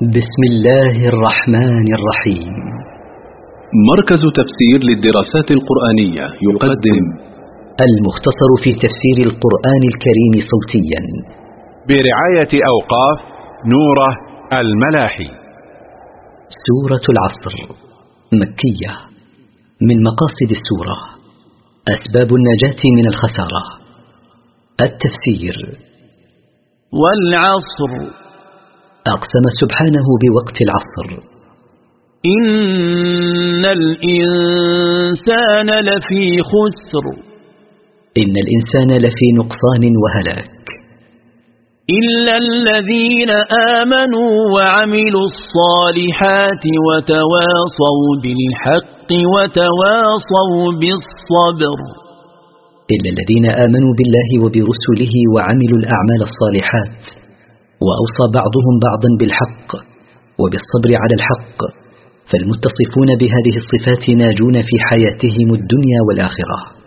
بسم الله الرحمن الرحيم. مركز تفسير للدراسات القرآنية يقدم المختصر في تفسير القرآن الكريم صوتيا. برعاية أوقاف نوره الملاحي. سورة العصر مكية من مقاصد السورة. أسباب النجاة من الخسارة. التفسير. والعصر أقسم سبحانه بوقت العصر. إن الإنسان لفي خسر. إن الإنسان لفي نقصان وهلاك. إلا الذين آمنوا وعملوا الصالحات وتواصوا بالحق وتواصوا بالصبر. إلا الذين آمنوا بالله وبرسله وعملوا الأعمال الصالحات وأوصى بعضهم بعضا بالحق وبالصبر على الحق فالمتصفون بهذه الصفات ناجون في حياتهم الدنيا والآخرة.